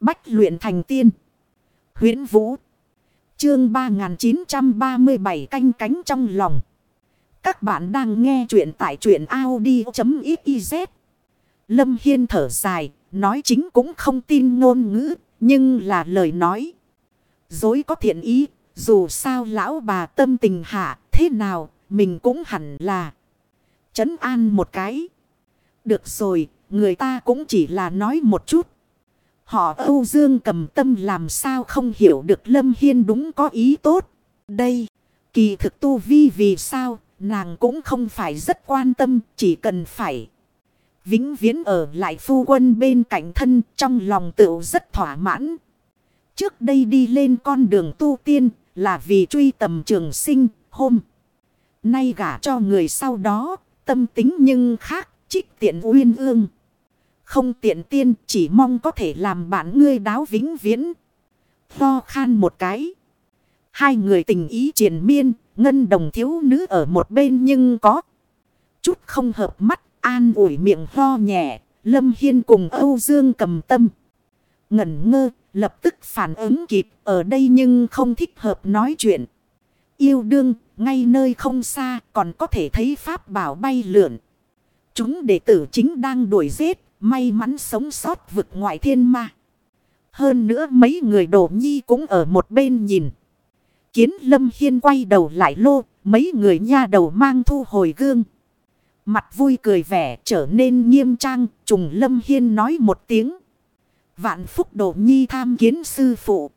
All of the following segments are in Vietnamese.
Bách luyện thành tiên. huyễn Vũ. Chương 3937 canh cánh trong lòng. Các bạn đang nghe truyện tại truyện Audi.xyz. Lâm Hiên thở dài, nói chính cũng không tin ngôn ngữ, nhưng là lời nói. Dối có thiện ý, dù sao lão bà tâm tình hạ, thế nào, mình cũng hẳn là chấn an một cái. Được rồi, người ta cũng chỉ là nói một chút. Họ Âu Dương cầm tâm làm sao không hiểu được Lâm Hiên đúng có ý tốt. Đây, kỳ thực tu vi vì sao, nàng cũng không phải rất quan tâm, chỉ cần phải. Vĩnh viễn ở lại phu quân bên cạnh thân trong lòng tựu rất thỏa mãn. Trước đây đi lên con đường tu tiên là vì truy tầm trường sinh hôm. Nay gả cho người sau đó tâm tính nhưng khác trích tiện uyên ương. Không tiện tiên chỉ mong có thể làm bạn ngươi đáo vĩnh viễn. Tho khan một cái. Hai người tình ý triền miên, ngân đồng thiếu nữ ở một bên nhưng có chút không hợp mắt, an ủi miệng ho nhẹ, Lâm Hiên cùng Âu Dương cầm tâm. Ngẩn ngơ, lập tức phản ứng kịp, ở đây nhưng không thích hợp nói chuyện. Yêu đương, ngay nơi không xa, còn có thể thấy pháp bảo bay lượn. Chúng đệ tử chính đang đuổi giết, may mắn sống sót vực ngoại thiên ma. Hơn nữa mấy người đổ nhi cũng ở một bên nhìn. Kiến lâm hiên quay đầu lại lô, mấy người nha đầu mang thu hồi gương. Mặt vui cười vẻ trở nên nghiêm trang, trùng lâm hiên nói một tiếng. Vạn phúc đổ nhi tham kiến sư phụ.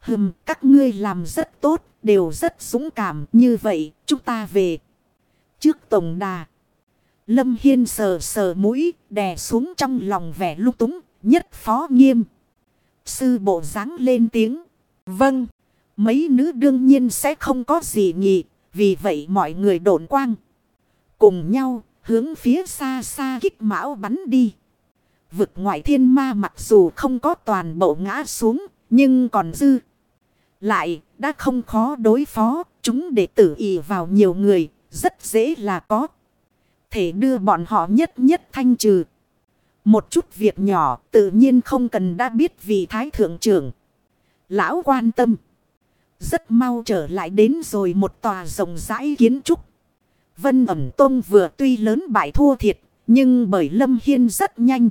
Hừm, các ngươi làm rất tốt, đều rất dũng cảm như vậy, chúng ta về. Trước tổng đà. Lâm Hiên sờ sờ mũi, đè xuống trong lòng vẻ lúc túng, nhất phó nghiêm. Sư bộ dáng lên tiếng. Vâng, mấy nữ đương nhiên sẽ không có gì nhị, vì vậy mọi người đổn quang. Cùng nhau, hướng phía xa xa kích mão bắn đi. Vực ngoại thiên ma mặc dù không có toàn bộ ngã xuống, nhưng còn dư. Lại, đã không khó đối phó, chúng để tử ý vào nhiều người, rất dễ là có thể đưa bọn họ nhất nhất thanh trừ. Một chút việc nhỏ tự nhiên không cần đã biết vì thái thượng trưởng. Lão quan tâm. Rất mau trở lại đến rồi một tòa rộng rãi kiến trúc. Vân ẩm tông vừa tuy lớn bại thua thiệt. Nhưng bởi Lâm Hiên rất nhanh.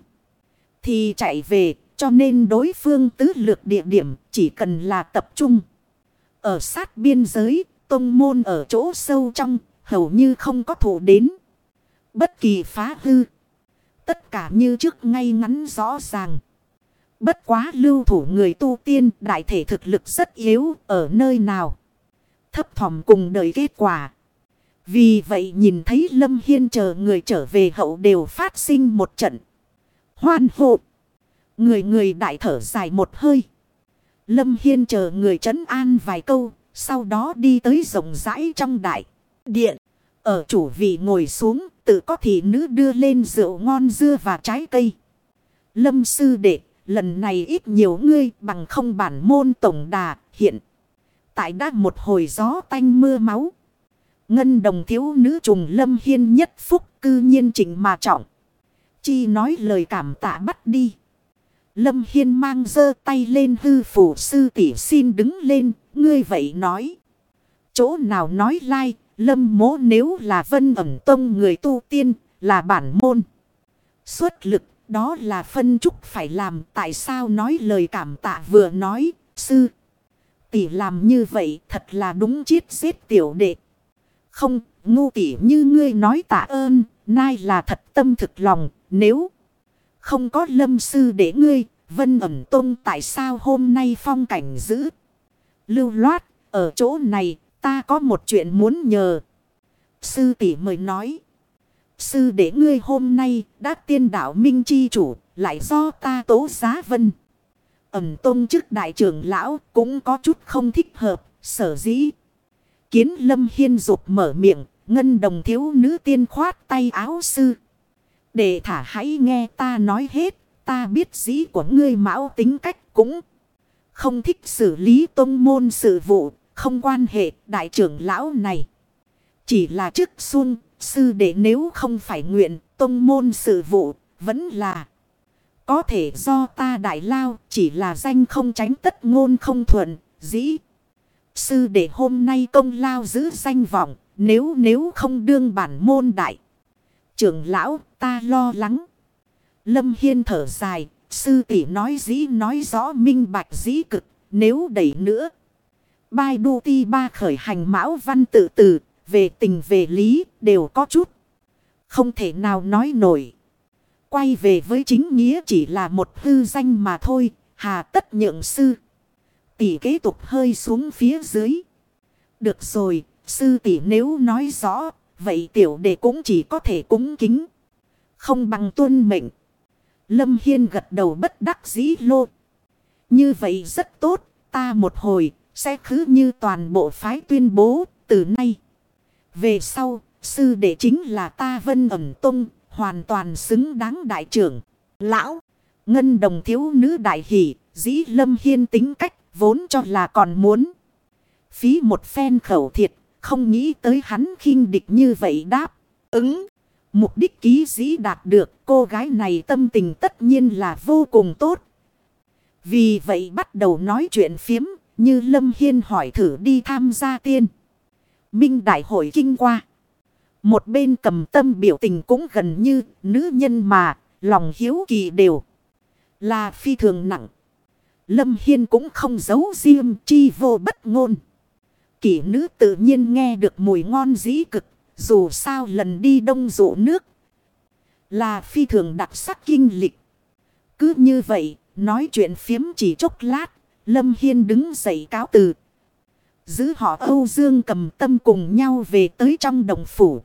Thì chạy về cho nên đối phương tứ lược địa điểm chỉ cần là tập trung. Ở sát biên giới, tông môn ở chỗ sâu trong, hầu như không có thủ đến. Bất kỳ phá hư. Tất cả như trước ngay ngắn rõ ràng. Bất quá lưu thủ người tu tiên, đại thể thực lực rất yếu, ở nơi nào. Thấp thỏm cùng đợi kết quả. Vì vậy nhìn thấy Lâm Hiên chờ người trở về hậu đều phát sinh một trận. Hoan hộ. Người người đại thở dài một hơi. Lâm Hiên chờ người trấn an vài câu. Sau đó đi tới rộng rãi trong đại điện. Ở chủ vị ngồi xuống tự có thị nữ đưa lên rượu ngon dưa và trái cây. Lâm sư đệ, lần này ít nhiều ngươi bằng không bản môn tổng đà, hiện. Tại đã một hồi gió tanh mưa máu. Ngân đồng thiếu nữ trùng lâm hiên nhất phúc cư nhiên chỉnh mà trọng. Chi nói lời cảm tạ bắt đi. Lâm hiên mang dơ tay lên hư phủ sư tỷ xin đứng lên, ngươi vậy nói. Chỗ nào nói lai, like, Lâm mố nếu là vân ẩm tông người tu tiên, là bản môn. Xuất lực, đó là phân trúc phải làm. Tại sao nói lời cảm tạ vừa nói, sư. Tỷ làm như vậy thật là đúng chiết giết tiểu đệ. Không, ngu tỷ như ngươi nói tạ ơn, nay là thật tâm thực lòng, nếu không có lâm sư để ngươi, vân ẩm tông tại sao hôm nay phong cảnh giữ. Lưu loát, ở chỗ này Ta có một chuyện muốn nhờ. Sư tỷ mời nói. Sư để ngươi hôm nay đã tiên đạo minh chi chủ. Lại do ta tố giá vân. Ẩm tôn chức đại trưởng lão cũng có chút không thích hợp. Sở dĩ. Kiến lâm hiên dục mở miệng. Ngân đồng thiếu nữ tiên khoát tay áo sư. Để thả hãy nghe ta nói hết. Ta biết dĩ của ngươi mão tính cách cũng không thích xử lý tôn môn sự vụ. Không quan hệ đại trưởng lão này. Chỉ là chức xuân, sư đệ nếu không phải nguyện, tông môn sự vụ, vẫn là Có thể do ta đại lao chỉ là danh không tránh tất ngôn không thuận, dĩ. Sư đệ hôm nay công lao giữ danh vọng, nếu nếu không đương bản môn đại. Trưởng lão ta lo lắng. Lâm Hiên thở dài, sư tỷ nói dĩ nói rõ minh bạch dĩ cực, nếu đẩy nữa. Bai đu ti ba khởi hành mão văn tự tử, về tình về lý, đều có chút. Không thể nào nói nổi. Quay về với chính nghĩa chỉ là một hư danh mà thôi, hà tất nhượng sư. Tỷ kế tục hơi xuống phía dưới. Được rồi, sư tỷ nếu nói rõ, vậy tiểu đệ cũng chỉ có thể cúng kính. Không bằng tuân mệnh. Lâm Hiên gật đầu bất đắc dĩ lô. Như vậy rất tốt, ta một hồi, sẽ cứ như toàn bộ phái tuyên bố, từ nay. Về sau, sư đệ chính là ta vân ẩm tung, hoàn toàn xứng đáng đại trưởng. Lão, ngân đồng thiếu nữ đại hỷ, dĩ lâm hiên tính cách, vốn cho là còn muốn. Phí một phen khẩu thiệt, không nghĩ tới hắn khinh địch như vậy đáp. Ứng, mục đích ký dĩ đạt được, cô gái này tâm tình tất nhiên là vô cùng tốt. Vì vậy bắt đầu nói chuyện phiếm, như Lâm Hiên hỏi thử đi tham gia tiên. Minh Đại hội kinh qua. Một bên cầm tâm biểu tình cũng gần như nữ nhân mà, lòng hiếu kỳ đều. Là phi thường nặng. Lâm Hiên cũng không giấu riêng chi vô bất ngôn. Kỷ nữ tự nhiên nghe được mùi ngon dĩ cực, dù sao lần đi đông dụ nước. Là phi thường đặc sắc kinh lịch. Cứ như vậy, nói chuyện phiếm chỉ chốc lát, Lâm Hiên đứng dậy cáo từ. Giữ họ Âu Dương cầm tâm cùng nhau về tới trong đồng phủ.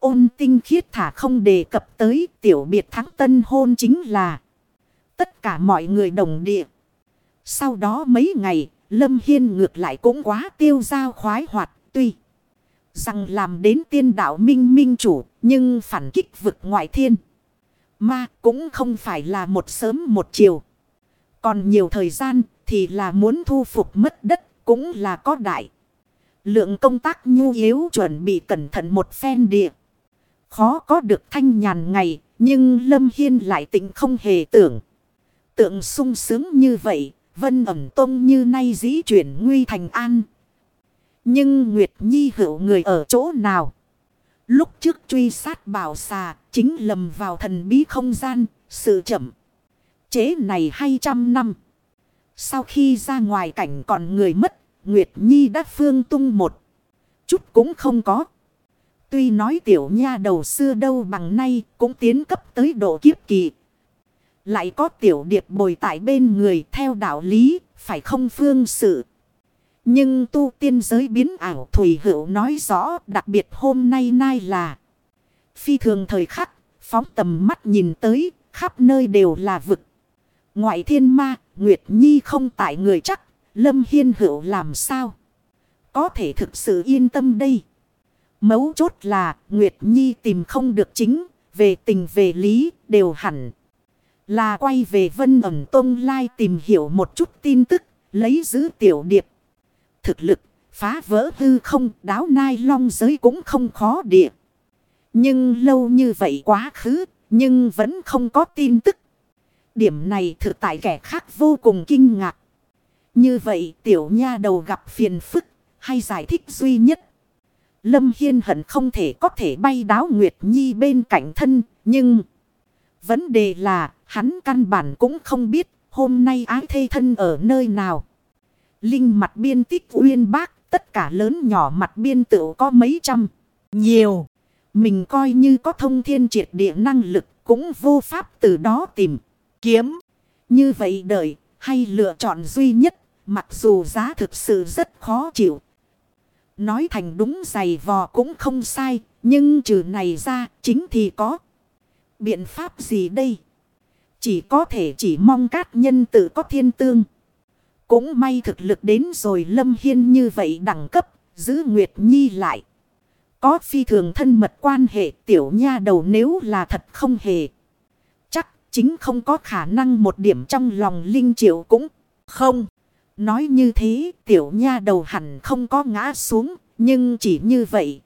Ôn tinh khiết thả không đề cập tới tiểu biệt thắng tân hôn chính là tất cả mọi người đồng địa. Sau đó mấy ngày, Lâm Hiên ngược lại cũng quá tiêu giao khoái hoạt tuy rằng làm đến tiên đạo minh minh chủ nhưng phản kích vực ngoại thiên. Mà cũng không phải là một sớm một chiều. Còn nhiều thời gian thì là muốn thu phục mất đất cũng là có đại. Lượng công tác nhu yếu chuẩn bị cẩn thận một phen địa. Khó có được thanh nhàn ngày, nhưng Lâm Hiên lại tỉnh không hề tưởng. Tượng sung sướng như vậy, vân ẩm tông như nay dĩ chuyển nguy thành an. Nhưng Nguyệt Nhi hữu người ở chỗ nào? Lúc trước truy sát bảo xà, chính lầm vào thần bí không gian, sự chậm. Chế này hay trăm năm. Sau khi ra ngoài cảnh còn người mất, Nguyệt Nhi đã phương tung một. Chút cũng không có. Tuy nói tiểu nha đầu xưa đâu bằng nay cũng tiến cấp tới độ kiếp kỳ. Lại có tiểu điệp bồi tại bên người theo đạo lý, phải không phương sự. Nhưng tu tiên giới biến ảo Thủy Hữu nói rõ đặc biệt hôm nay nay là phi thường thời khắc, phóng tầm mắt nhìn tới, khắp nơi đều là vực. Ngoại thiên ma, Nguyệt Nhi không tại người chắc, Lâm Hiên Hữu làm sao? Có thể thực sự yên tâm đây. Mấu chốt là Nguyệt Nhi tìm không được chính, về tình về lý, đều hẳn. Là quay về Vân ẩm Tông Lai tìm hiểu một chút tin tức, lấy giữ tiểu điệp. Thực lực, phá vỡ hư không, đáo nai long giới cũng không khó địa. Nhưng lâu như vậy quá khứ, nhưng vẫn không có tin tức. Điểm này thực tại kẻ khác vô cùng kinh ngạc. Như vậy tiểu nha đầu gặp phiền phức, hay giải thích duy nhất Lâm Hiên hận không thể có thể bay đáo Nguyệt Nhi bên cạnh thân, nhưng... Vấn đề là, hắn căn bản cũng không biết, hôm nay ái thê thân ở nơi nào. Linh mặt biên tích uyên bác, tất cả lớn nhỏ mặt biên tự có mấy trăm, nhiều. Mình coi như có thông thiên triệt địa năng lực, cũng vô pháp từ đó tìm, kiếm. Như vậy đợi, hay lựa chọn duy nhất, mặc dù giá thực sự rất khó chịu, Nói thành đúng giày vò cũng không sai. Nhưng trừ này ra chính thì có. Biện pháp gì đây? Chỉ có thể chỉ mong các nhân tự có thiên tương. Cũng may thực lực đến rồi Lâm Hiên như vậy đẳng cấp. Giữ Nguyệt Nhi lại. Có phi thường thân mật quan hệ tiểu nha đầu nếu là thật không hề. Chính không có khả năng một điểm trong lòng linh triệu cũng không. Nói như thế tiểu nha đầu hẳn không có ngã xuống, nhưng chỉ như vậy.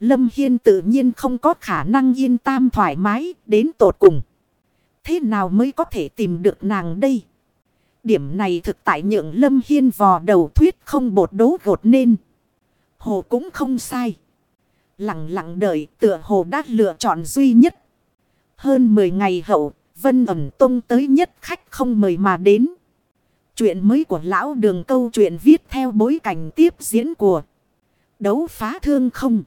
Lâm Hiên tự nhiên không có khả năng yên tam thoải mái đến tột cùng. thế nào mới có thể tìm được nàng đây? Điểm này thực tại nhượng Lâm Hiên vò đầu thuyết không bột đố gột nên. Hồ cũng không sai. Lặng lặng đợi tựa hồ đã lựa chọn duy nhất. Hơn 10 ngày hậu, Vân ẩm tông tới nhất khách không mời mà đến. Chuyện mới của lão đường câu chuyện viết theo bối cảnh tiếp diễn của đấu phá thương không.